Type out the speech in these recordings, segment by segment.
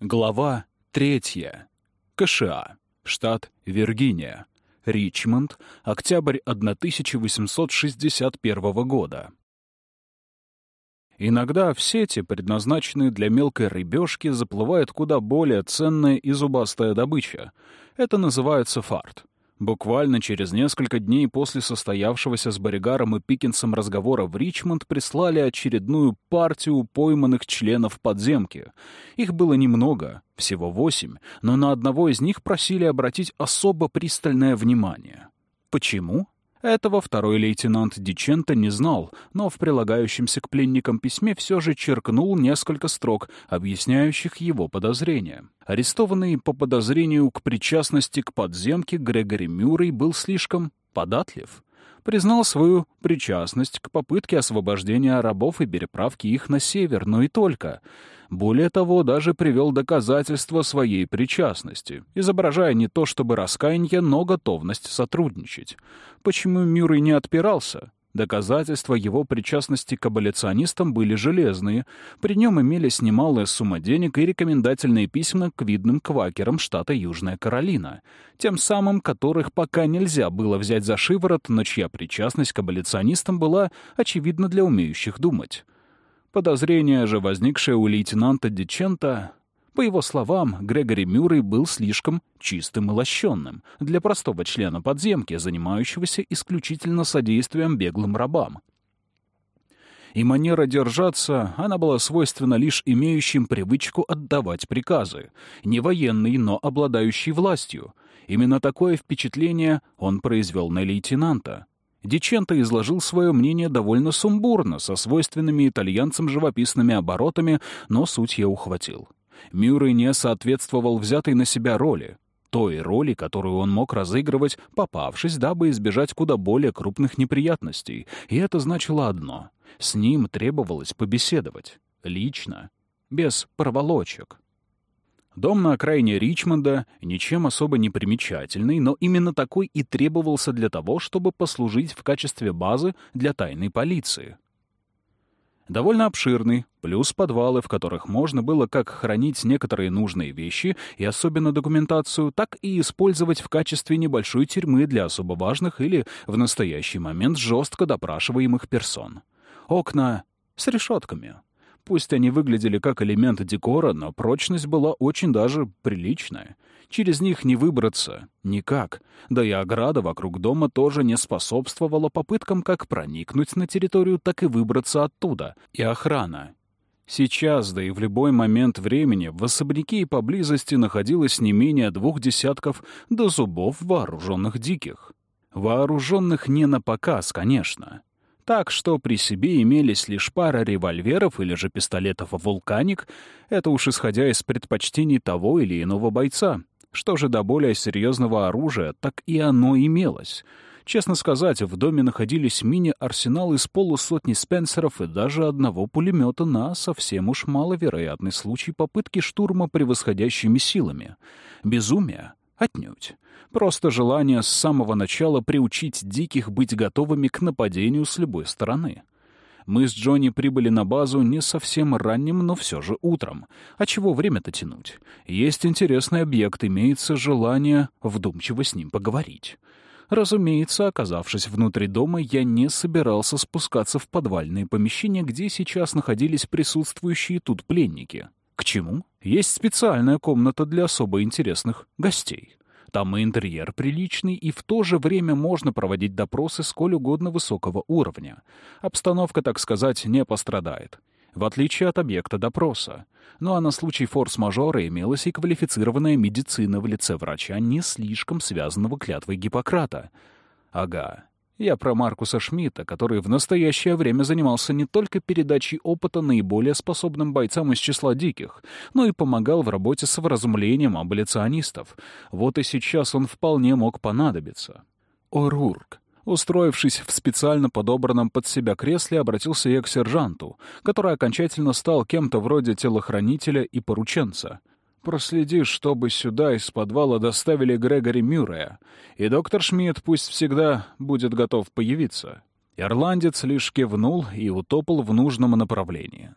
Глава третья. КША. Штат Виргиния. Ричмонд. Октябрь 1861 года. Иногда в сети, предназначенные для мелкой рыбешки, заплывает куда более ценная и зубастая добыча. Это называется фарт. Буквально через несколько дней после состоявшегося с Боригаром и Пикинсом разговора в Ричмонд прислали очередную партию пойманных членов подземки. Их было немного, всего восемь, но на одного из них просили обратить особо пристальное внимание. Почему? Этого второй лейтенант Диченто не знал, но в прилагающемся к пленникам письме все же черкнул несколько строк, объясняющих его подозрения. Арестованный по подозрению к причастности к подземке Грегори Мюррей был слишком податлив признал свою причастность к попытке освобождения рабов и переправки их на север, но и только. Более того, даже привел доказательства своей причастности, изображая не то чтобы раскаяние, но готовность сотрудничать. Почему Мюррей не отпирался? Доказательства его причастности к аболиционистам были железные. При нем имелись немалая сумма денег и рекомендательные письма к видным квакерам штата Южная Каролина, тем самым которых пока нельзя было взять за шиворот, но чья причастность к аболиционистам была очевидна для умеющих думать. Подозрение же, возникшее у лейтенанта Дичента, по его словам, Грегори Мюррей был слишком чистым и лощенным для простого члена подземки, занимающегося исключительно содействием беглым рабам. И манера держаться, она была свойственна лишь имеющим привычку отдавать приказы, не военный, но обладающий властью. Именно такое впечатление он произвел на лейтенанта. Диченто изложил свое мнение довольно сумбурно, со свойственными итальянцам живописными оборотами, но суть я ухватил. Мюррей не соответствовал взятой на себя роли, той роли, которую он мог разыгрывать, попавшись, дабы избежать куда более крупных неприятностей. И это значило одно — с ним требовалось побеседовать. Лично. Без проволочек. Дом на окраине Ричмонда ничем особо не примечательный, но именно такой и требовался для того, чтобы послужить в качестве базы для тайной полиции довольно обширный, плюс подвалы, в которых можно было как хранить некоторые нужные вещи и особенно документацию, так и использовать в качестве небольшой тюрьмы для особо важных или в настоящий момент жестко допрашиваемых персон. Окна с решетками. Пусть они выглядели как элемент декора, но прочность была очень даже приличная. Через них не выбраться никак. Да и ограда вокруг дома тоже не способствовала попыткам как проникнуть на территорию, так и выбраться оттуда. И охрана. Сейчас, да и в любой момент времени, в особняке и поблизости находилось не менее двух десятков до зубов вооруженных диких. Вооруженных не на показ, конечно. Так что при себе имелись лишь пара револьверов или же пистолетов «Вулканик», это уж исходя из предпочтений того или иного бойца. Что же до более серьезного оружия, так и оно имелось. Честно сказать, в доме находились мини-арсенал из полусотни спенсеров и даже одного пулемета на совсем уж маловероятный случай попытки штурма превосходящими силами. Безумие? Отнюдь. Просто желание с самого начала приучить диких быть готовыми к нападению с любой стороны. Мы с Джонни прибыли на базу не совсем ранним, но все же утром. А чего время-то тянуть? Есть интересный объект, имеется желание вдумчиво с ним поговорить. Разумеется, оказавшись внутри дома, я не собирался спускаться в подвальные помещения, где сейчас находились присутствующие тут пленники. К чему? Есть специальная комната для особо интересных гостей. Там и интерьер приличный, и в то же время можно проводить допросы сколь угодно высокого уровня. Обстановка, так сказать, не пострадает. В отличие от объекта допроса. Ну а на случай форс-мажора имелась и квалифицированная медицина в лице врача, не слишком связанного клятвой Гиппократа. Ага, я про Маркуса Шмидта, который в настоящее время занимался не только передачей опыта наиболее способным бойцам из числа диких, но и помогал в работе с вразумлением аболиционистов. Вот и сейчас он вполне мог понадобиться. Орург. Устроившись в специально подобранном под себя кресле, обратился я к сержанту, который окончательно стал кем-то вроде телохранителя и порученца — Проследи, чтобы сюда из подвала доставили Грегори Мюррея, и доктор Шмидт пусть всегда будет готов появиться». Ирландец лишь кивнул и утопал в нужном направлении.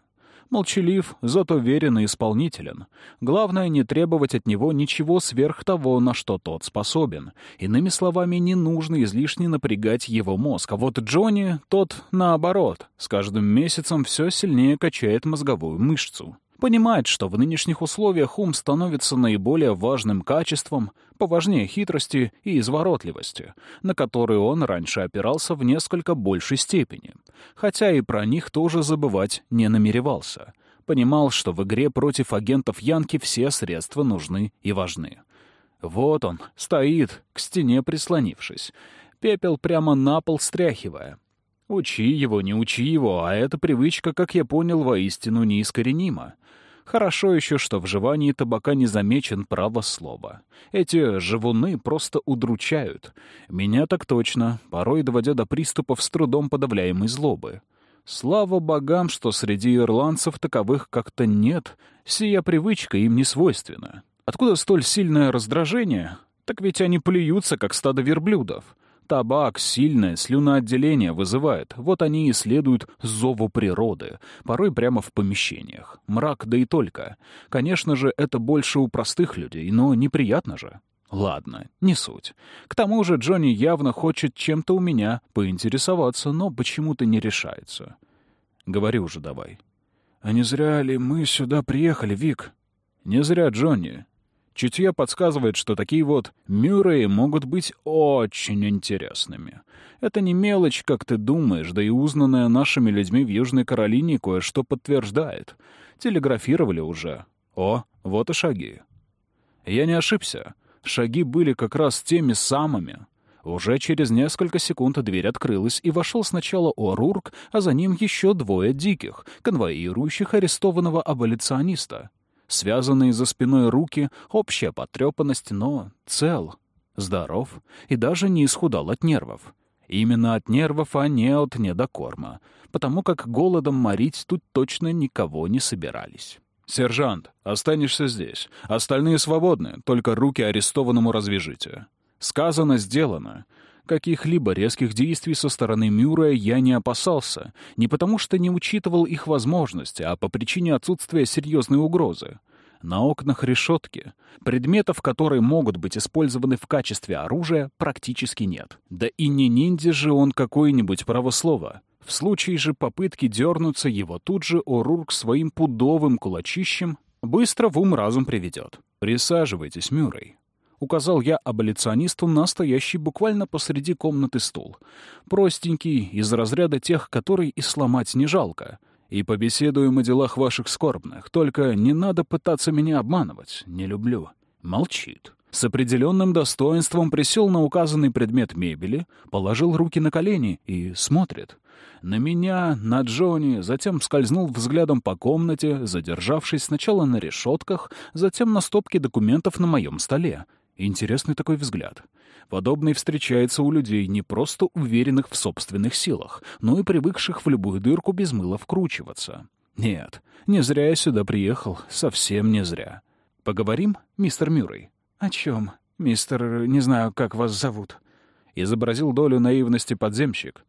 Молчалив, зато верен и исполнителен. Главное, не требовать от него ничего сверх того, на что тот способен. Иными словами, не нужно излишне напрягать его мозг. А вот Джонни, тот наоборот, с каждым месяцем все сильнее качает мозговую мышцу. Понимает, что в нынешних условиях ум становится наиболее важным качеством, поважнее хитрости и изворотливости, на которые он раньше опирался в несколько большей степени, хотя и про них тоже забывать не намеревался. Понимал, что в игре против агентов Янки все средства нужны и важны. Вот он, стоит, к стене прислонившись, пепел прямо на пол стряхивая. Учи его, не учи его, а эта привычка, как я понял, воистину неискоренима. Хорошо еще, что в жевании табака не замечен право слова. Эти живуны просто удручают. Меня так точно, порой доводя до приступов с трудом подавляемой злобы. Слава богам, что среди ирландцев таковых как-то нет. Сия привычка им не свойственна. Откуда столь сильное раздражение? Так ведь они плюются, как стадо верблюдов. Табак сильное слюноотделение вызывает, вот они и следуют зову природы, порой прямо в помещениях. Мрак, да и только. Конечно же, это больше у простых людей, но неприятно же. Ладно, не суть. К тому же Джонни явно хочет чем-то у меня поинтересоваться, но почему-то не решается. Говори уже давай. А не зря ли мы сюда приехали, Вик? Не зря, Джонни. Чутье подсказывает, что такие вот Мюрреи могут быть очень интересными. Это не мелочь, как ты думаешь, да и узнанное нашими людьми в Южной Каролине кое-что подтверждает. Телеграфировали уже. О, вот и шаги. Я не ошибся. Шаги были как раз теми самыми. Уже через несколько секунд дверь открылась, и вошел сначала О'Рурк, а за ним еще двое диких, конвоирующих арестованного аболициониста. Связанные за спиной руки, общая потрепанность, но цел, здоров и даже не исхудал от нервов. Именно от нервов, а не от недокорма, потому как голодом морить тут точно никого не собирались. «Сержант, останешься здесь. Остальные свободны, только руки арестованному развяжите». Сказано, сделано. Каких-либо резких действий со стороны Мюррея я не опасался, не потому что не учитывал их возможности, а по причине отсутствия серьезной угрозы. На окнах решетки. Предметов, которые могут быть использованы в качестве оружия, практически нет. Да и не ниндзя же он какой-нибудь правослово. В случае же попытки дернуться его тут же Орурк своим пудовым кулачищем быстро в ум разум приведет. «Присаживайтесь, Мюррей», — указал я аболиционисту настоящий буквально посреди комнаты стул. Простенький, из разряда тех, который и сломать не жалко. И побеседуем о делах ваших скорбных. Только не надо пытаться меня обманывать. Не люблю. Молчит. С определенным достоинством присел на указанный предмет мебели, положил руки на колени и смотрит. На меня, на Джонни, затем скользнул взглядом по комнате, задержавшись сначала на решетках, затем на стопке документов на моем столе — Интересный такой взгляд. Подобный встречается у людей, не просто уверенных в собственных силах, но и привыкших в любую дырку без мыла вкручиваться. Нет, не зря я сюда приехал, совсем не зря. Поговорим, мистер Мюррей? О чем? Мистер, не знаю, как вас зовут. Изобразил долю наивности подземщик.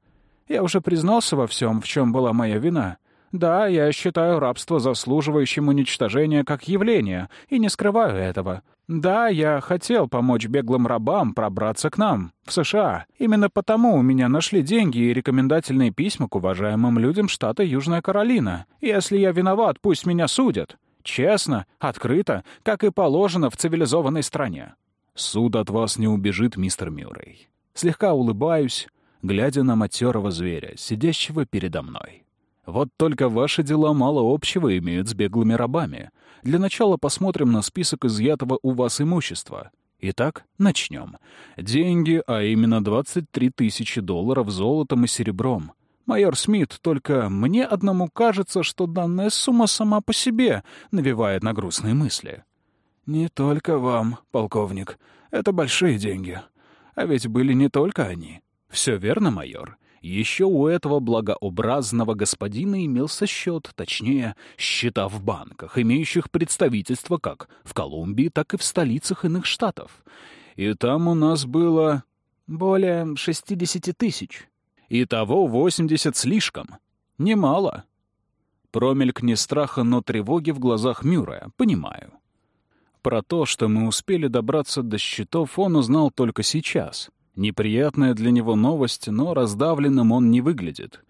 Я уже признался во всем, в чем была моя вина. Да, я считаю рабство заслуживающим уничтожения как явление, и не скрываю этого. Да, я хотел помочь беглым рабам пробраться к нам, в США. Именно потому у меня нашли деньги и рекомендательные письма к уважаемым людям штата Южная Каролина. Если я виноват, пусть меня судят. Честно, открыто, как и положено в цивилизованной стране. Суд от вас не убежит, мистер Мюррей. Слегка улыбаюсь, глядя на матерого зверя, сидящего передо мной. Вот только ваши дела мало общего имеют с беглыми рабами. Для начала посмотрим на список изъятого у вас имущества. Итак, начнем. Деньги, а именно 23 тысячи долларов золотом и серебром. Майор Смит, только мне одному кажется, что данная сумма сама по себе навевает на грустные мысли. «Не только вам, полковник. Это большие деньги. А ведь были не только они». «Все верно, майор. Еще у этого благообразного господина имелся счет, точнее, счета в банках, имеющих представительство как в Колумбии, так и в столицах иных штатов. И там у нас было более 60 тысяч. Итого 80 слишком. Немало. Промельк не страха, но тревоги в глазах Мюррея, понимаю. Про то, что мы успели добраться до счетов, он узнал только сейчас. Неприятная для него новость, но раздавленным он не выглядит.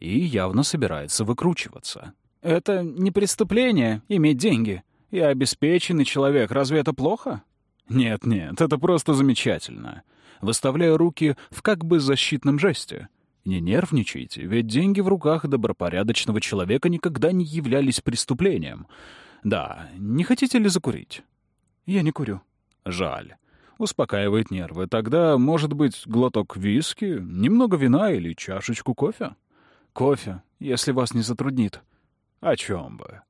И явно собирается выкручиваться. «Это не преступление — иметь деньги. Я обеспеченный человек. Разве это плохо?» «Нет-нет, это просто замечательно». Выставляю руки в как бы защитном жесте. Не нервничайте, ведь деньги в руках добропорядочного человека никогда не являлись преступлением. Да, не хотите ли закурить? Я не курю. Жаль. Успокаивает нервы. Тогда, может быть, глоток виски, немного вина или чашечку кофе? Кофе, если вас не затруднит. О чем бы?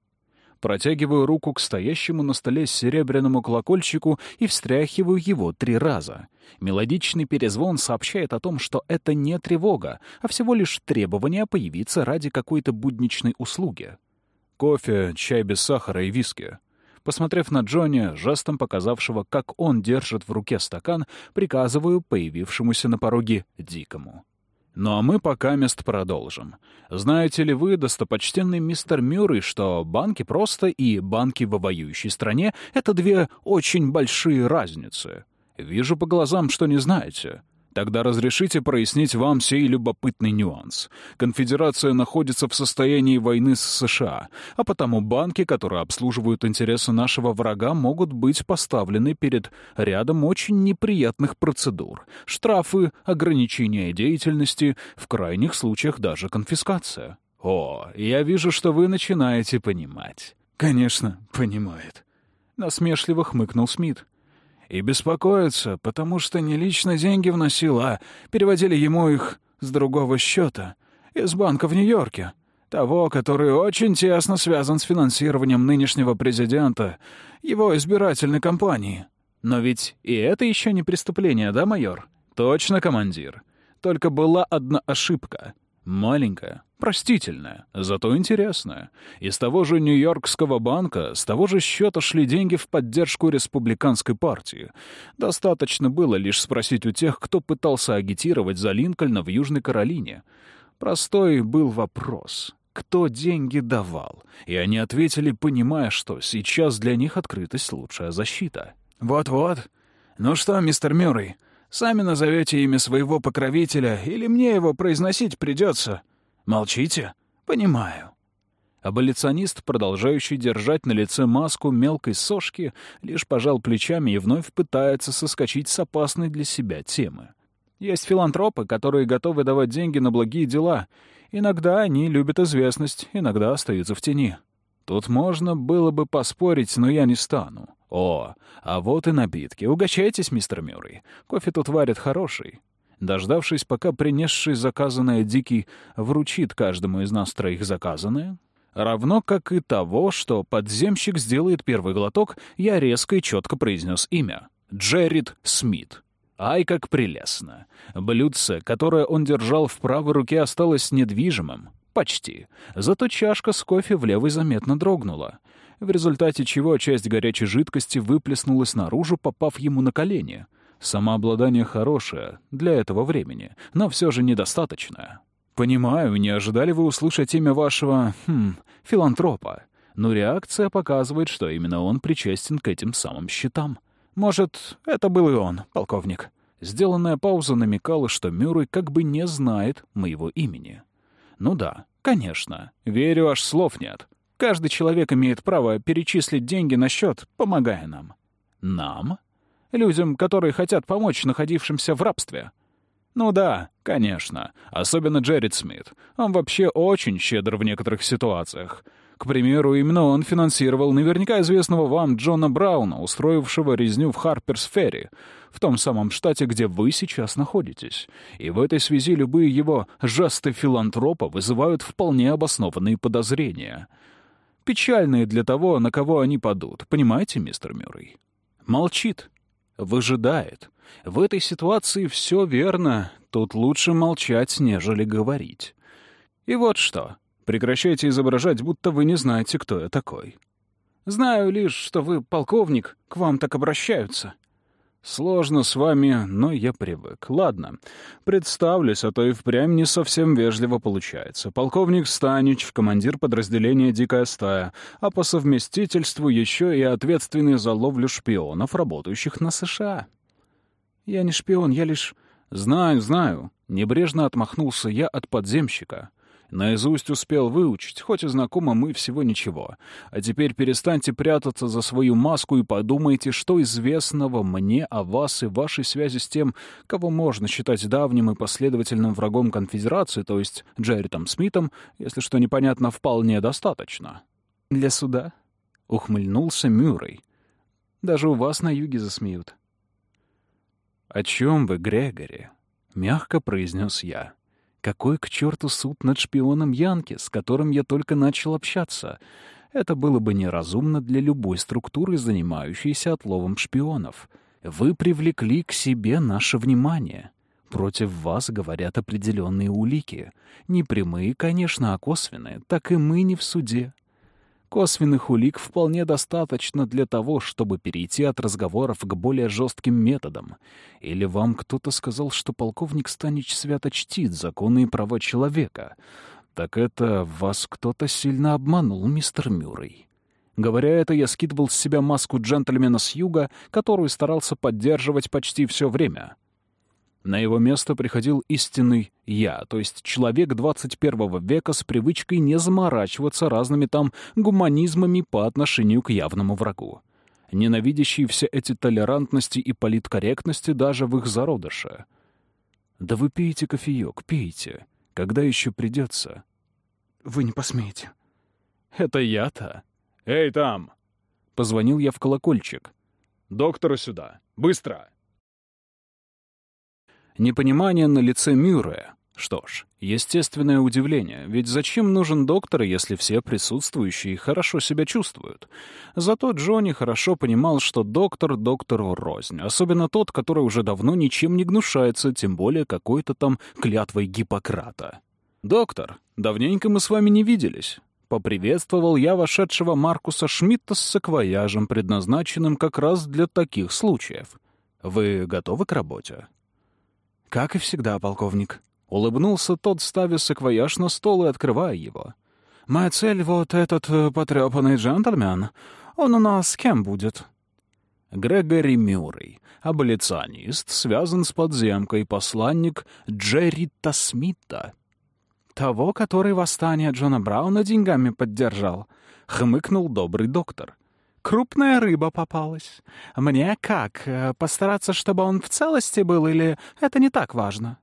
Протягиваю руку к стоящему на столе серебряному колокольчику и встряхиваю его три раза. Мелодичный перезвон сообщает о том, что это не тревога, а всего лишь требование появиться ради какой-то будничной услуги. Кофе, чай без сахара и виски. Посмотрев на Джонни, жестом показавшего, как он держит в руке стакан, приказываю появившемуся на пороге Дикому. Ну а мы пока мест продолжим. Знаете ли вы, достопочтенный мистер Мюррей, что банки просто и банки в воюющей стране — это две очень большие разницы? Вижу по глазам, что не знаете. Тогда разрешите прояснить вам сей любопытный нюанс. Конфедерация находится в состоянии войны с США, а потому банки, которые обслуживают интересы нашего врага, могут быть поставлены перед рядом очень неприятных процедур. Штрафы, ограничения деятельности, в крайних случаях даже конфискация. О, я вижу, что вы начинаете понимать. Конечно, понимает. Насмешливо хмыкнул Смит. И беспокоится, потому что не лично деньги вносил, а переводили ему их с другого счета, из банка в Нью-Йорке. Того, который очень тесно связан с финансированием нынешнего президента, его избирательной кампании. Но ведь и это еще не преступление, да, майор? Точно, командир. Только была одна ошибка. Маленькая, простительная, зато интересная. Из того же Нью-Йоркского банка, с того же счета шли деньги в поддержку республиканской партии. Достаточно было лишь спросить у тех, кто пытался агитировать за Линкольна в Южной Каролине. Простой был вопрос — кто деньги давал? И они ответили, понимая, что сейчас для них открытость — лучшая защита. «Вот-вот. Ну что, мистер Мюррей, Сами назовете имя своего покровителя, или мне его произносить придется. Молчите? Понимаю». Аболиционист, продолжающий держать на лице маску мелкой сошки, лишь пожал плечами и вновь пытается соскочить с опасной для себя темы. Есть филантропы, которые готовы давать деньги на благие дела. Иногда они любят известность, иногда остаются в тени. Тут можно было бы поспорить, но я не стану. О, а вот и напитки. Угощайтесь, мистер Мюррей. Кофе тут варят хороший. Дождавшись, пока принесший заказанное Дикий вручит каждому из нас троих заказанное, равно как и того, что подземщик сделает первый глоток, я резко и четко произнес имя. Джеррид Смит. Ай, как прелестно. Блюдце, которое он держал в правой руке, осталось недвижимым. Почти. Зато чашка с кофе в левой заметно дрогнула, в результате чего часть горячей жидкости выплеснулась наружу, попав ему на колени. Самообладание хорошее для этого времени, но все же недостаточное. Понимаю, не ожидали вы услышать имя вашего, хм, филантропа. Но реакция показывает, что именно он причастен к этим самым счетам. Может, это был и он, полковник. Сделанная пауза намекала, что Мюррей как бы не знает моего имени. Ну да, конечно. Верю, аж слов нет. Каждый человек имеет право перечислить деньги на счет, помогая нам. Нам? Людям, которые хотят помочь находившимся в рабстве. Ну да, конечно. Особенно Джеррид Смит. Он вообще очень щедр в некоторых ситуациях. К примеру, именно он финансировал наверняка известного вам Джона Брауна, устроившего резню в Харперс-Ферри, в том самом штате, где вы сейчас находитесь. И в этой связи любые его жесты филантропа вызывают вполне обоснованные подозрения. Печальные для того, на кого они падут. Понимаете, мистер Мюррей? Молчит. Выжидает. В этой ситуации все верно. Тут лучше молчать, нежели говорить. И вот что. Прекращайте изображать, будто вы не знаете, кто я такой. Знаю лишь, что вы полковник, к вам так обращаются. Сложно с вами, но я привык. Ладно, представлюсь, а то и впрямь не совсем вежливо получается. Полковник Станич, командир подразделения «Дикая стая», а по совместительству еще и ответственный за ловлю шпионов, работающих на США. Я не шпион, я лишь... Знаю, знаю. Небрежно отмахнулся я от подземщика. Наизусть успел выучить, хоть и знакомы мы всего ничего. А теперь перестаньте прятаться за свою маску и подумайте, что известного мне о вас и вашей связи с тем, кого можно считать давним и последовательным врагом конфедерации, то есть Джерритом Смитом, если что непонятно, вполне достаточно. «Для суда?» — ухмыльнулся Мюррей. «Даже у вас на юге засмеют». «О чем вы, Грегори?» — мягко произнес я. Какой к черту суд над шпионом Янки, с которым я только начал общаться? Это было бы неразумно для любой структуры, занимающейся отловом шпионов. Вы привлекли к себе наше внимание. Против вас говорят определенные улики. Не прямые, конечно, а косвенные. Так и мы не в суде. Косвенных улик вполне достаточно для того, чтобы перейти от разговоров к более жестким методам. Или вам кто-то сказал, что полковник Станич свято чтит законы и права человека. Так это вас кто-то сильно обманул, мистер Мюррей. Говоря это, я скидывал с себя маску джентльмена с юга, которую старался поддерживать почти все время. На его место приходил истинный «я», то есть человек 21 века с привычкой не заморачиваться разными там гуманизмами по отношению к явному врагу, ненавидящий все эти толерантности и политкорректности даже в их зародыше. «Да вы пейте кофеек, пейте. Когда еще придется?» «Вы не посмеете». «Это я-то?» «Эй, там!» Позвонил я в колокольчик. «Доктора сюда! Быстро!» Непонимание на лице Мюррея. Что ж, естественное удивление, ведь зачем нужен доктор, если все присутствующие хорошо себя чувствуют? Зато Джонни хорошо понимал, что доктор доктору рознь, особенно тот, который уже давно ничем не гнушается, тем более какой-то там клятвой Гиппократа. «Доктор, давненько мы с вами не виделись». Поприветствовал я вошедшего Маркуса Шмидта с саквояжем, предназначенным как раз для таких случаев. «Вы готовы к работе?» «Как и всегда, полковник». Улыбнулся тот, ставя саквояж на стол и открывая его. «Моя цель — вот этот э, потрепанный джентльмен. Он у нас кем будет?» Грегори Мюррей, аболиционист, связан с подземкой, посланник Джеррита Смита. «Того, который восстание Джона Брауна деньгами поддержал», — хмыкнул добрый доктор. Крупная рыба попалась. Мне как, э, постараться, чтобы он в целости был, или это не так важно?»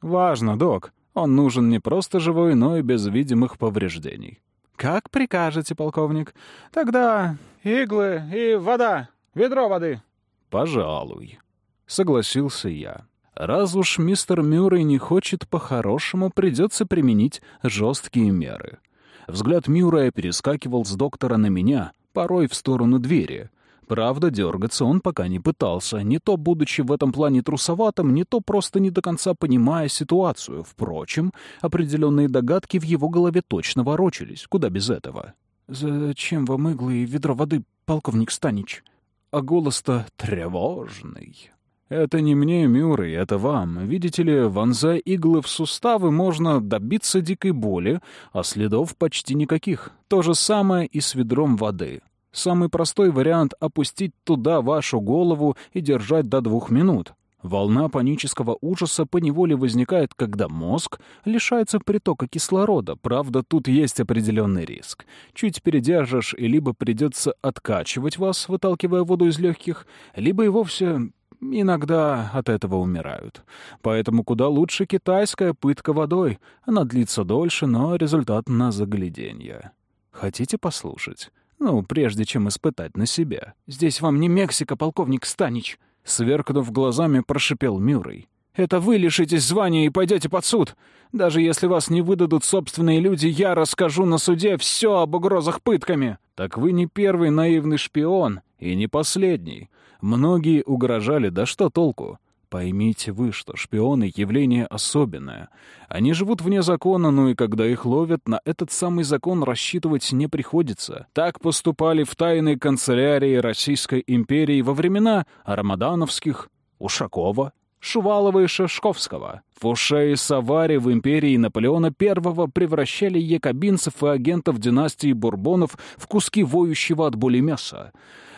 «Важно, док. Он нужен не просто живой, но и без видимых повреждений». «Как прикажете, полковник. Тогда иглы и вода, ведро воды». «Пожалуй», — согласился я. «Раз уж мистер Мюррей не хочет по-хорошему, придется применить жесткие меры». Взгляд Мюррея перескакивал с доктора на меня, порой в сторону двери. Правда, дергаться он пока не пытался, не то будучи в этом плане трусоватым, не то просто не до конца понимая ситуацию. Впрочем, определенные догадки в его голове точно ворочались. Куда без этого? «Зачем вам иглы и ведро воды, полковник Станич?» А голос-то тревожный. «Это не мне, Мюррей, это вам. Видите ли, вонзая иглы в суставы, можно добиться дикой боли, а следов почти никаких. То же самое и с ведром воды. Самый простой вариант — опустить туда вашу голову и держать до двух минут. Волна панического ужаса поневоле возникает, когда мозг лишается притока кислорода. Правда, тут есть определенный риск. Чуть передержишь, и либо придется откачивать вас, выталкивая воду из легких, либо и вовсе иногда от этого умирают. Поэтому куда лучше китайская пытка водой. Она длится дольше, но результат на загляденье. Хотите послушать? Ну, прежде чем испытать на себе. «Здесь вам не Мексика, полковник Станич!» Сверкнув глазами, прошипел Мюррей. «Это вы лишитесь звания и пойдете под суд. Даже если вас не выдадут собственные люди, я расскажу на суде все об угрозах пытками». «Так вы не первый наивный шпион и не последний. Многие угрожали, да что толку? Поймите вы, что шпионы — явление особенное. Они живут вне закона, но и когда их ловят, на этот самый закон рассчитывать не приходится. Так поступали в тайной канцелярии Российской империи во времена Рамадановских, Ушакова, Шувалова и Шишковского. Фуше и Савари в империи Наполеона I превращали якобинцев и агентов династии Бурбонов в куски воющего от боли мяса.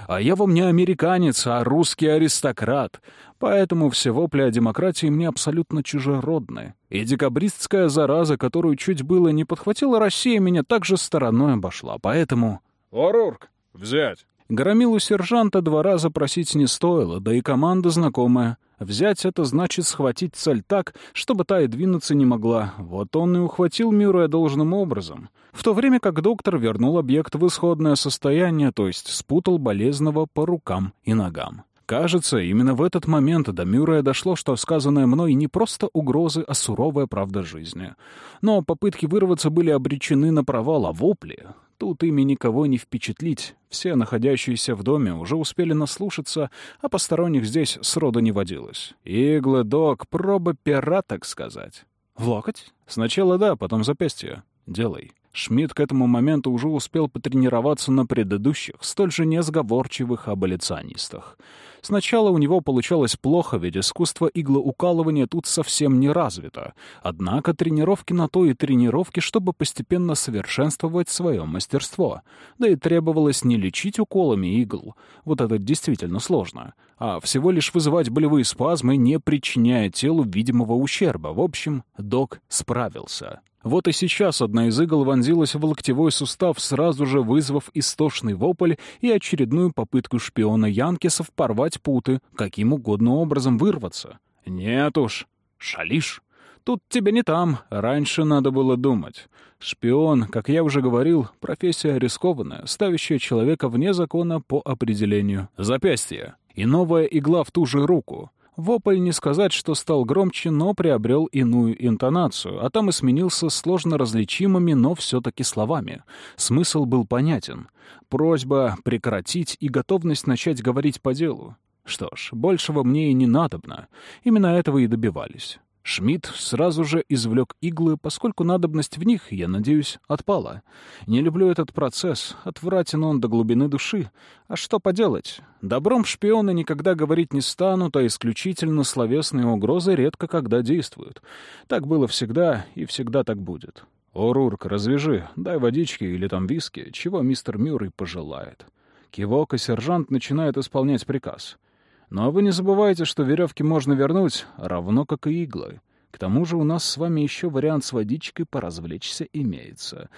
А я вам не американец, а русский аристократ. Поэтому все вопли о демократии мне абсолютно чужеродны. И декабристская зараза, которую чуть было не подхватила Россия, меня также стороной обошла. Поэтому... «Орурк, взять!» Громилу сержанта два раза просить не стоило, да и команда знакомая. Взять это значит схватить цель так, чтобы та и двинуться не могла. Вот он и ухватил Мюррея должным образом. В то время как доктор вернул объект в исходное состояние, то есть спутал болезного по рукам и ногам. Кажется, именно в этот момент до Мюррея дошло, что сказанное мной не просто угрозы, а суровая правда жизни. Но попытки вырваться были обречены на провал, а вопли Тут ими никого не впечатлить. Все находящиеся в доме уже успели наслушаться, а посторонних здесь сроду не водилось. Иглы, док, проба пера, так сказать. В локоть? Сначала да, потом запястье. Делай. Шмидт к этому моменту уже успел потренироваться на предыдущих, столь же несговорчивых аболиционистах. Сначала у него получалось плохо, ведь искусство иглоукалывания тут совсем не развито. Однако тренировки на то и тренировки, чтобы постепенно совершенствовать свое мастерство. Да и требовалось не лечить уколами игл, вот это действительно сложно, а всего лишь вызывать болевые спазмы, не причиняя телу видимого ущерба. В общем, док справился. Вот и сейчас одна из игл вонзилась в локтевой сустав, сразу же вызвав истошный вопль и очередную попытку шпиона Янкисов порвать путы, каким угодно образом вырваться. Нет уж, шалишь. Тут тебе не там, раньше надо было думать. Шпион, как я уже говорил, профессия рискованная, ставящая человека вне закона по определению. Запястье. И новая игла в ту же руку. Вопль не сказать, что стал громче, но приобрел иную интонацию, а там и сменился сложно различимыми, но все-таки словами. Смысл был понятен. Просьба прекратить и готовность начать говорить по делу. Что ж, большего мне и не надобно. Именно этого и добивались. Шмидт сразу же извлек иглы, поскольку надобность в них, я надеюсь, отпала. Не люблю этот процесс, отвратен он до глубины души. А что поделать? Добром шпионы никогда говорить не станут, а исключительно словесные угрозы редко когда действуют. Так было всегда и всегда так будет. «О, Рурк, развяжи, дай водички или там виски, чего мистер Мюррей пожелает». Кивок, и сержант начинает исполнять приказ — но вы не забывайте, что веревки можно вернуть, равно как и иглы. К тому же у нас с вами еще вариант с водичкой поразвлечься имеется.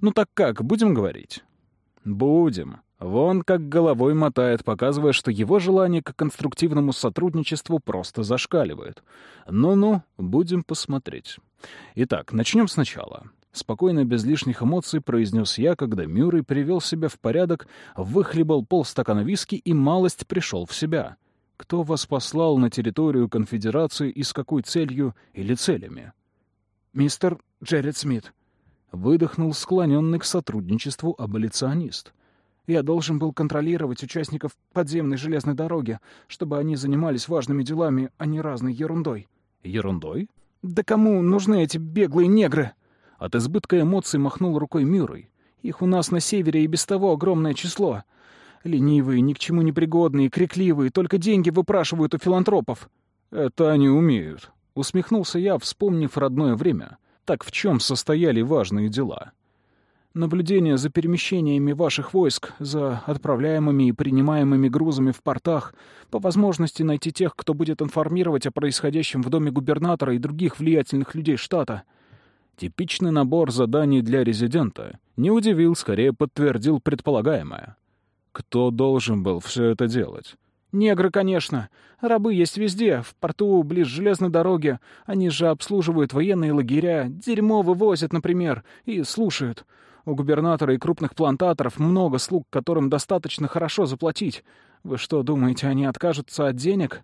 Ну так как, будем говорить? Будем. Вон как головой мотает, показывая, что его желание к конструктивному сотрудничеству просто зашкаливает. Ну-ну, будем посмотреть. Итак, начнем сначала. Спокойно, без лишних эмоций, произнес я, когда Мюррей привел себя в порядок, выхлебал полстакана виски и малость пришел в себя — кто вас послал на территорию конфедерации и с какой целью или целями? Мистер Джеред Смит. Выдохнул склоненный к сотрудничеству аболиционист. Я должен был контролировать участников подземной железной дороги, чтобы они занимались важными делами, а не разной ерундой. Ерундой? Да кому нужны эти беглые негры? От избытка эмоций махнул рукой Мюррей. Их у нас на севере и без того огромное число. Ленивые, ни к чему не пригодные, крикливые, только деньги выпрашивают у филантропов. Это они умеют. Усмехнулся я, вспомнив родное время. Так в чем состояли важные дела? Наблюдение за перемещениями ваших войск, за отправляемыми и принимаемыми грузами в портах, по возможности найти тех, кто будет информировать о происходящем в доме губернатора и других влиятельных людей штата. Типичный набор заданий для резидента. Не удивил, скорее подтвердил предполагаемое. Кто должен был все это делать? Негры, конечно. Рабы есть везде, в порту, близ железной дороги. Они же обслуживают военные лагеря, дерьмо вывозят, например, и слушают. У губернатора и крупных плантаторов много слуг, которым достаточно хорошо заплатить. Вы что, думаете, они откажутся от денег?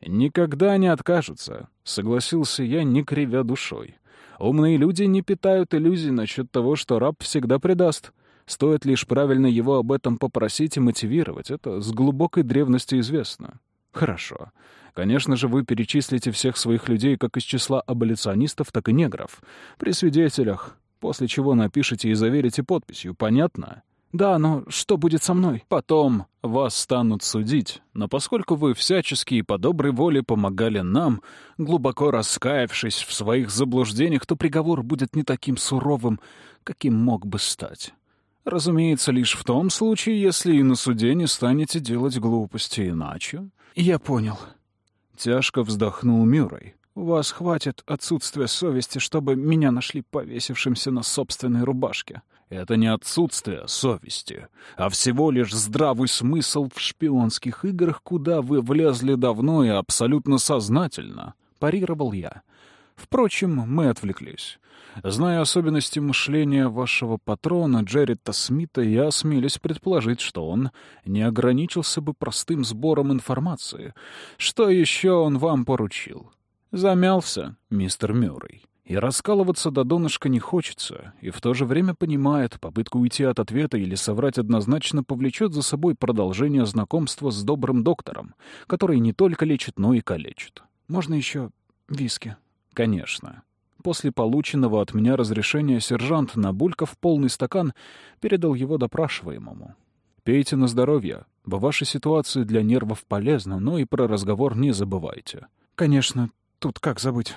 Никогда не откажутся, согласился я, не кривя душой. Умные люди не питают иллюзий насчет того, что раб всегда предаст. Стоит лишь правильно его об этом попросить и мотивировать. Это с глубокой древности известно. Хорошо. Конечно же, вы перечислите всех своих людей как из числа аболиционистов, так и негров. При свидетелях, после чего напишите и заверите подписью. Понятно? Да, но что будет со мной? Потом вас станут судить. Но поскольку вы всячески и по доброй воле помогали нам, глубоко раскаявшись в своих заблуждениях, то приговор будет не таким суровым, каким мог бы стать. Разумеется, лишь в том случае, если и на суде не станете делать глупости иначе. Я понял. Тяжко вздохнул Мюррей. «У вас хватит отсутствия совести, чтобы меня нашли повесившимся на собственной рубашке». «Это не отсутствие совести, а всего лишь здравый смысл в шпионских играх, куда вы влезли давно и абсолютно сознательно», — парировал я. Впрочем, мы отвлеклись. Зная особенности мышления вашего патрона Джеррита Смита, я осмелюсь предположить, что он не ограничился бы простым сбором информации. Что еще он вам поручил? Замялся, мистер Мюррей. И раскалываться до донышка не хочется, и в то же время понимает, попытку уйти от ответа или соврать однозначно повлечет за собой продолжение знакомства с добрым доктором, который не только лечит, но и калечит. «Можно еще виски?» «Конечно». После полученного от меня разрешения сержант, набулькав полный стакан, передал его допрашиваемому. «Пейте на здоровье. В вашей ситуации для нервов полезно, но и про разговор не забывайте». «Конечно. Тут как забыть?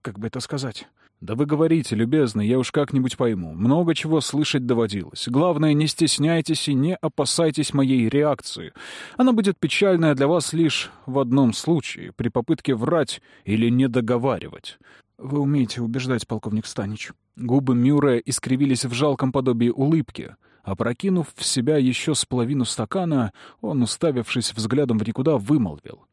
Как бы это сказать?» «Да вы говорите, любезно, я уж как-нибудь пойму. Много чего слышать доводилось. Главное, не стесняйтесь и не опасайтесь моей реакции. Она будет печальная для вас лишь в одном случае, при попытке врать или недоговаривать. «Вы умеете убеждать, полковник Станич». Губы Мюррея искривились в жалком подобии улыбки. Опрокинув в себя еще с половину стакана, он, уставившись взглядом в никуда, вымолвил.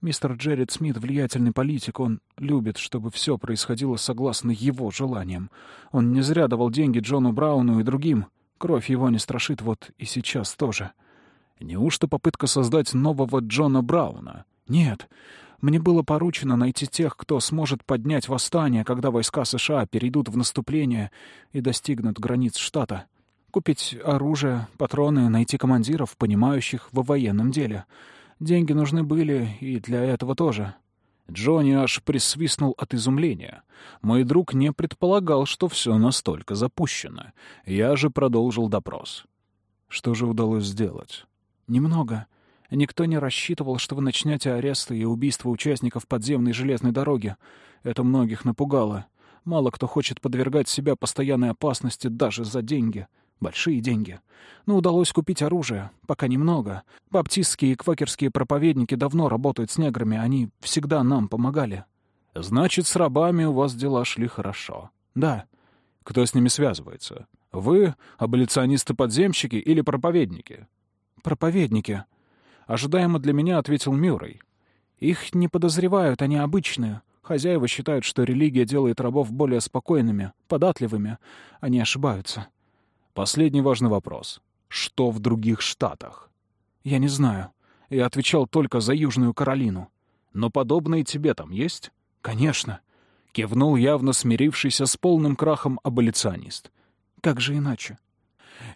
«Мистер Джеррид Смит — влиятельный политик. Он любит, чтобы все происходило согласно его желаниям. Он не зря давал деньги Джону Брауну и другим. Кровь его не страшит, вот и сейчас тоже». «Неужто попытка создать нового Джона Брауна?» «Нет. Мне было поручено найти тех, кто сможет поднять восстание, когда войска США перейдут в наступление и достигнут границ штата. Купить оружие, патроны, найти командиров, понимающих во военном деле. Деньги нужны были и для этого тоже. Джонни аж присвистнул от изумления. Мой друг не предполагал, что все настолько запущено. Я же продолжил допрос. Что же удалось сделать? Немного. Никто не рассчитывал, что вы начнете аресты и убийства участников подземной железной дороги. Это многих напугало. Мало кто хочет подвергать себя постоянной опасности даже за деньги. Большие деньги. Но удалось купить оружие. Пока немного. Баптистские и квакерские проповедники давно работают с неграми. Они всегда нам помогали. Значит, с рабами у вас дела шли хорошо. Да. Кто с ними связывается? Вы, аболиционисты-подземщики или проповедники? Проповедники. Ожидаемо для меня ответил Мюррей. Их не подозревают, они обычные. Хозяева считают, что религия делает рабов более спокойными, податливыми. Они ошибаются. Последний важный вопрос. Что в других штатах? Я не знаю. Я отвечал только за Южную Каролину. Но подобные тебе там есть? Конечно. Кивнул явно смирившийся с полным крахом аболиционист. Как же иначе?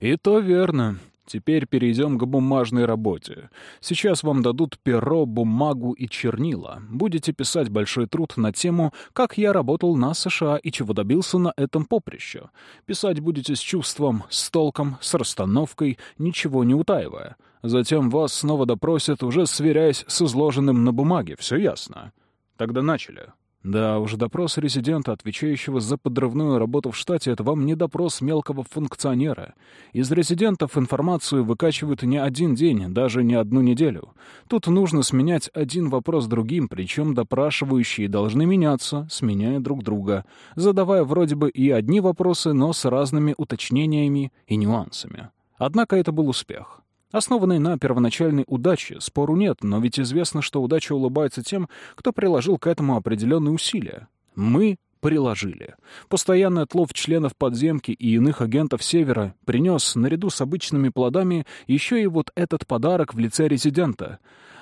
И то верно. Теперь перейдем к бумажной работе. Сейчас вам дадут перо, бумагу и чернила. Будете писать большой труд на тему «Как я работал на США и чего добился на этом поприще». Писать будете с чувством, с толком, с расстановкой, ничего не утаивая. Затем вас снова допросят, уже сверяясь с изложенным на бумаге. Все ясно? Тогда начали. Да, уже допрос резидента, отвечающего за подрывную работу в штате, это вам не допрос мелкого функционера. Из резидентов информацию выкачивают не один день, даже не одну неделю. Тут нужно сменять один вопрос другим, причем допрашивающие должны меняться, сменяя друг друга, задавая вроде бы и одни вопросы, но с разными уточнениями и нюансами. Однако это был успех основанный на первоначальной удаче. Спору нет, но ведь известно, что удача улыбается тем, кто приложил к этому определенные усилия. Мы приложили. Постоянный отлов членов подземки и иных агентов Севера принес, наряду с обычными плодами, еще и вот этот подарок в лице резидента.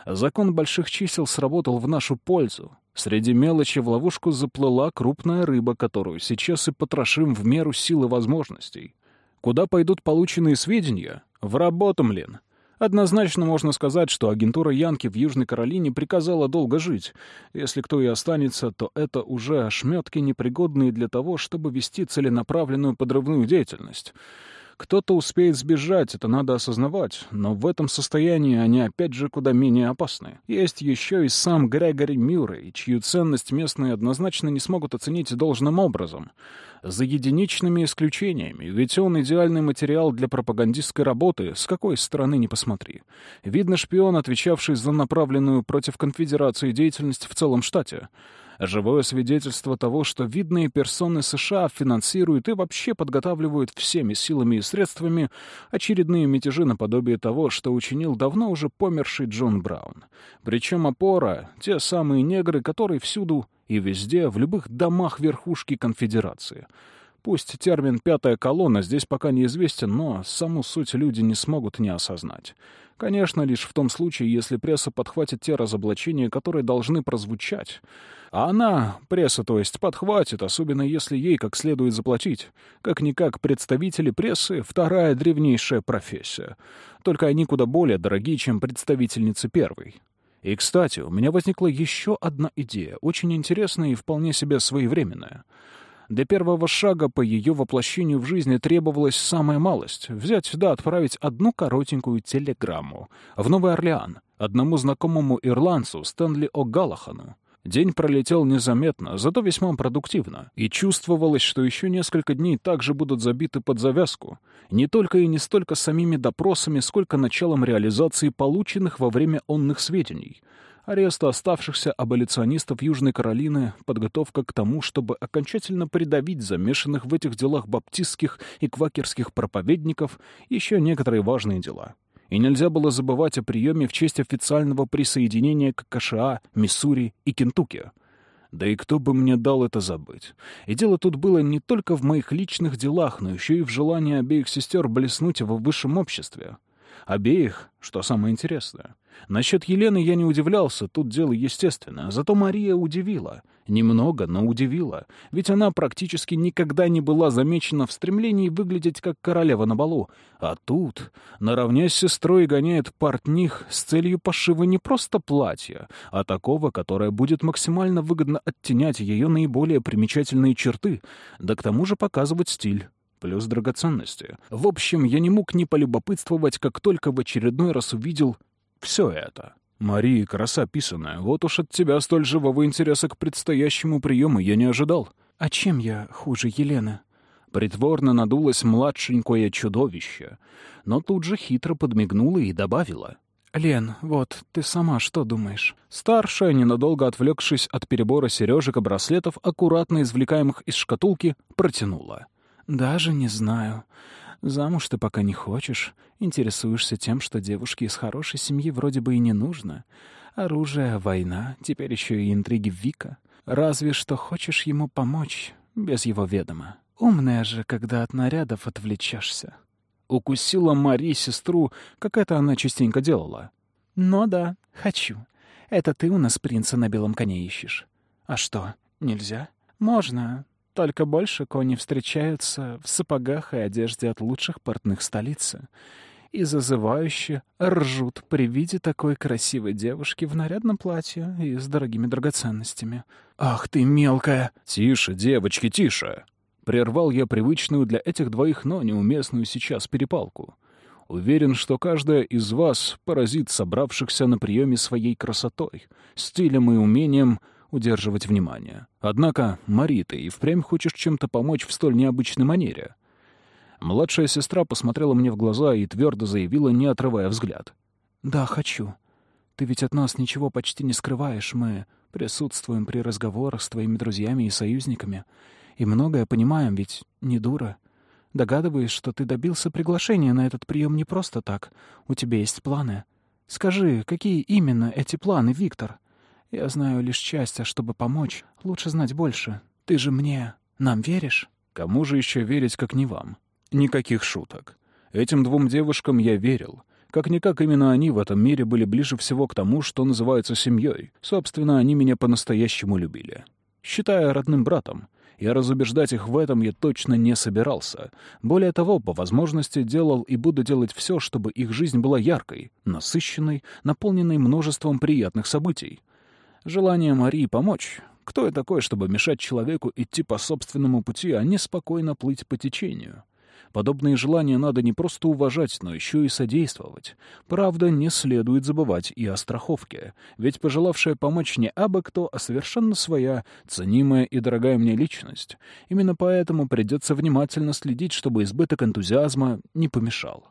Закон больших чисел сработал в нашу пользу. Среди мелочи в ловушку заплыла крупная рыба, которую сейчас и потрошим в меру силы возможностей. Куда пойдут полученные сведения? В работу, млин. Однозначно можно сказать, что агентура Янки в Южной Каролине приказала долго жить. Если кто и останется, то это уже ошметки, непригодные для того, чтобы вести целенаправленную подрывную деятельность. Кто-то успеет сбежать, это надо осознавать, но в этом состоянии они опять же куда менее опасны. Есть еще и сам Грегори Мюррей, чью ценность местные однозначно не смогут оценить должным образом. За единичными исключениями, ведь он идеальный материал для пропагандистской работы, с какой стороны ни посмотри. Видно шпион, отвечавший за направленную против конфедерации деятельность в целом штате. Живое свидетельство того, что видные персоны США финансируют и вообще подготавливают всеми силами и средствами очередные мятежи наподобие того, что учинил давно уже померший Джон Браун. Причем опора — те самые негры, которые всюду и везде, в любых домах верхушки конфедерации — Пусть термин «пятая колонна» здесь пока неизвестен, но саму суть люди не смогут не осознать. Конечно, лишь в том случае, если пресса подхватит те разоблачения, которые должны прозвучать. А она, пресса то есть, подхватит, особенно если ей как следует заплатить. Как-никак представители прессы — вторая древнейшая профессия. Только они куда более дорогие, чем представительницы первой. И, кстати, у меня возникла еще одна идея, очень интересная и вполне себе своевременная — для первого шага по ее воплощению в жизни требовалась самая малость — взять сюда, отправить одну коротенькую телеграмму. В Новый Орлеан одному знакомому ирландцу Стэнли О'Галлахану. День пролетел незаметно, зато весьма продуктивно, и чувствовалось, что еще несколько дней также будут забиты под завязку, не только и не столько самими допросами, сколько началом реализации полученных во время онных сведений — ареста оставшихся аболиционистов Южной Каролины, подготовка к тому, чтобы окончательно придавить замешанных в этих делах баптистских и квакерских проповедников, еще некоторые важные дела. И нельзя было забывать о приеме в честь официального присоединения к КША, Миссури и Кентукки. Да и кто бы мне дал это забыть? И дело тут было не только в моих личных делах, но еще и в желании обеих сестер блеснуть в высшем обществе. Обеих, что самое интересное. Насчет Елены я не удивлялся, тут дело естественное. Зато Мария удивила. Немного, но удивила. Ведь она практически никогда не была замечена в стремлении выглядеть как королева на балу. А тут, наравне с сестрой, гоняет портних с целью пошива не просто платья, а такого, которое будет максимально выгодно оттенять ее наиболее примечательные черты, да к тому же показывать стиль плюс драгоценности. В общем, я не мог не полюбопытствовать, как только в очередной раз увидел все это. «Мария, краса писаная, вот уж от тебя столь живого интереса к предстоящему приему я не ожидал». «А чем я хуже Елены?» Притворно надулось младшенькое чудовище, но тут же хитро подмигнула и добавила. «Лен, вот, ты сама что думаешь?» Старшая, ненадолго отвлекшись от перебора сережек и браслетов, аккуратно извлекаемых из шкатулки, протянула. «Даже не знаю. Замуж ты пока не хочешь. Интересуешься тем, что девушке из хорошей семьи вроде бы и не нужно. Оружие, война, теперь еще и интриги Вика. Разве что хочешь ему помочь, без его ведома. Умная же, когда от нарядов отвлечешься». Укусила Мари сестру, как это она частенько делала. «Ну да, хочу. Это ты у нас принца на белом коне ищешь. А что, нельзя?» «Можно. Только больше кони встречаются в сапогах и одежде от лучших портных столицы. И зазывающе ржут при виде такой красивой девушки в нарядном платье и с дорогими драгоценностями. «Ах ты, мелкая!» «Тише, девочки, тише!» Прервал я привычную для этих двоих, но неуместную сейчас перепалку. Уверен, что каждая из вас поразит собравшихся на приеме своей красотой, стилем и умением — удерживать внимание. Однако, Мари, ты и впрямь хочешь чем-то помочь в столь необычной манере. Младшая сестра посмотрела мне в глаза и твердо заявила, не отрывая взгляд. «Да, хочу. Ты ведь от нас ничего почти не скрываешь. Мы присутствуем при разговорах с твоими друзьями и союзниками. И многое понимаем, ведь не дура. Догадываюсь, что ты добился приглашения на этот прием не просто так. У тебя есть планы. Скажи, какие именно эти планы, Виктор?» Я знаю лишь часть, а чтобы помочь, лучше знать больше. Ты же мне... Нам веришь?» «Кому же еще верить, как не вам?» «Никаких шуток. Этим двум девушкам я верил. Как-никак именно они в этом мире были ближе всего к тому, что называется семьей. Собственно, они меня по-настоящему любили. Считая родным братом. И разубеждать их в этом я точно не собирался. Более того, по возможности делал и буду делать все, чтобы их жизнь была яркой, насыщенной, наполненной множеством приятных событий. Желание Марии помочь. Кто я такой, чтобы мешать человеку идти по собственному пути, а не спокойно плыть по течению? Подобные желания надо не просто уважать, но еще и содействовать. Правда, не следует забывать и о страховке. Ведь пожелавшая помочь не абы кто, а совершенно своя, ценимая и дорогая мне личность. Именно поэтому придется внимательно следить, чтобы избыток энтузиазма не помешал.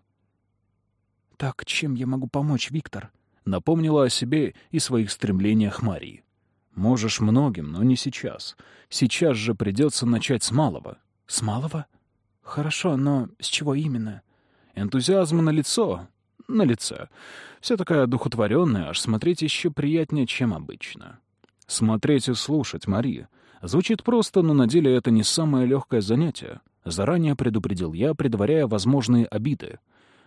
«Так чем я могу помочь, Виктор?» Напомнила о себе и своих стремлениях Марии. «Можешь многим, но не сейчас. Сейчас же придется начать с малого». «С малого?» «Хорошо, но с чего именно?» «Энтузиазм на лицо, на лице. Все такая одухотворенная, аж смотреть еще приятнее, чем обычно». «Смотреть и слушать, Мария. Звучит просто, но на деле это не самое легкое занятие. Заранее предупредил я, предваряя возможные обиды.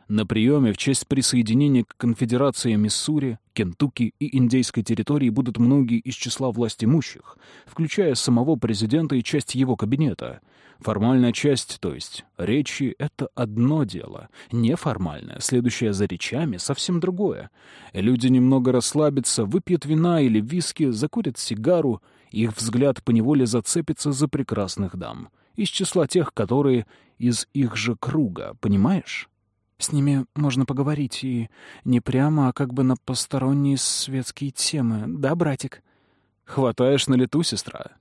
На приеме в честь присоединения к конфедерации Миссури, Кентукки и индейской территории будут многие из числа властимущих, включая самого президента и часть его кабинета — Формальная часть, то есть речи, — это одно дело. Неформальная, следующая за речами, совсем другое. Люди немного расслабятся, выпьют вина или виски, закурят сигару, их взгляд поневоле зацепится за прекрасных дам. Из числа тех, которые из их же круга, понимаешь? С ними можно поговорить и не прямо, а как бы на посторонние светские темы, да, братик? Хватаешь на лету, сестра.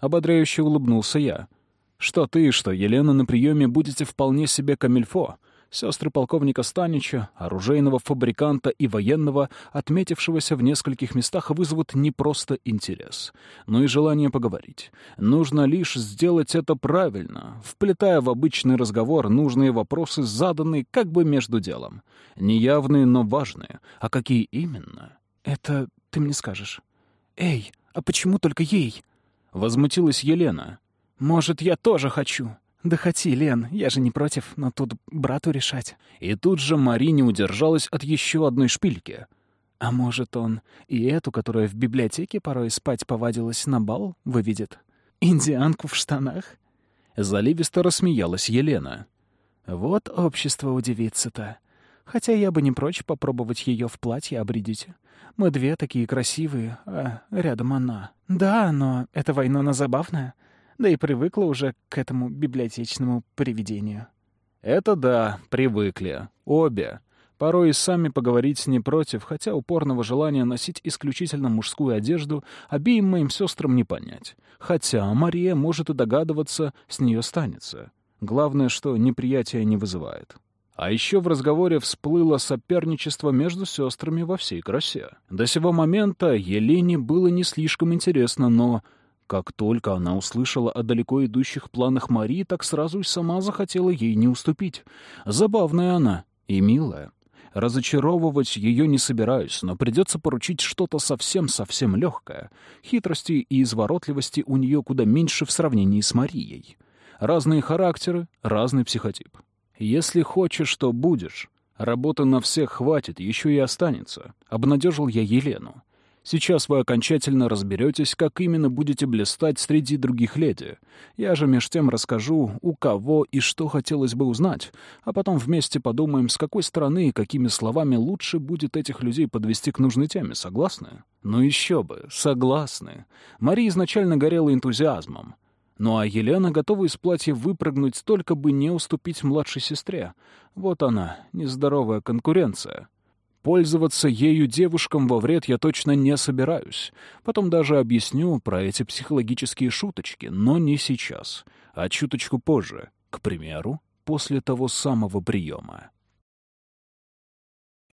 Ободряюще улыбнулся я. Что ты, что Елена на приеме будете вполне себе камильфо. Сестры полковника Станича, оружейного фабриканта и военного, отметившегося в нескольких местах, вызовут не просто интерес, но и желание поговорить. Нужно лишь сделать это правильно, вплетая в обычный разговор нужные вопросы, заданные как бы между делом. Неявные, но важные. А какие именно? Это ты мне скажешь. Эй, а почему только ей? Возмутилась Елена. «Может, я тоже хочу?» «Да хоти, Лен, я же не против, но тут брату решать». И тут же Мари не удержалась от еще одной шпильки. «А может, он и эту, которая в библиотеке порой спать повадилась, на бал выведет? Индианку в штанах?» Заливисто рассмеялась Елена. «Вот общество удивится-то. Хотя я бы не прочь попробовать ее в платье обредить. Мы две такие красивые, а рядом она. Да, но эта война забавная да и привыкла уже к этому библиотечному привидению. Это да, привыкли. Обе. Порой и сами поговорить не против, хотя упорного желания носить исключительно мужскую одежду обеим моим сестрам не понять. Хотя Мария может и догадываться, с нее станется. Главное, что неприятия не вызывает. А еще в разговоре всплыло соперничество между сестрами во всей красе. До сего момента Елене было не слишком интересно, но как только она услышала о далеко идущих планах Марии, так сразу и сама захотела ей не уступить. Забавная она и милая. Разочаровывать ее не собираюсь, но придется поручить что-то совсем-совсем легкое. Хитрости и изворотливости у нее куда меньше в сравнении с Марией. Разные характеры, разный психотип. Если хочешь, то будешь. Работы на всех хватит, еще и останется. Обнадежил я Елену. Сейчас вы окончательно разберетесь, как именно будете блистать среди других леди. Я же меж тем расскажу, у кого и что хотелось бы узнать, а потом вместе подумаем, с какой стороны и какими словами лучше будет этих людей подвести к нужной теме. Согласны? Ну еще бы, согласны. Мария изначально горела энтузиазмом. Ну а Елена готова из платья выпрыгнуть, только бы не уступить младшей сестре. Вот она, нездоровая конкуренция. Пользоваться ею девушкам во вред я точно не собираюсь. Потом даже объясню про эти психологические шуточки, но не сейчас, а чуточку позже, к примеру, после того самого приема.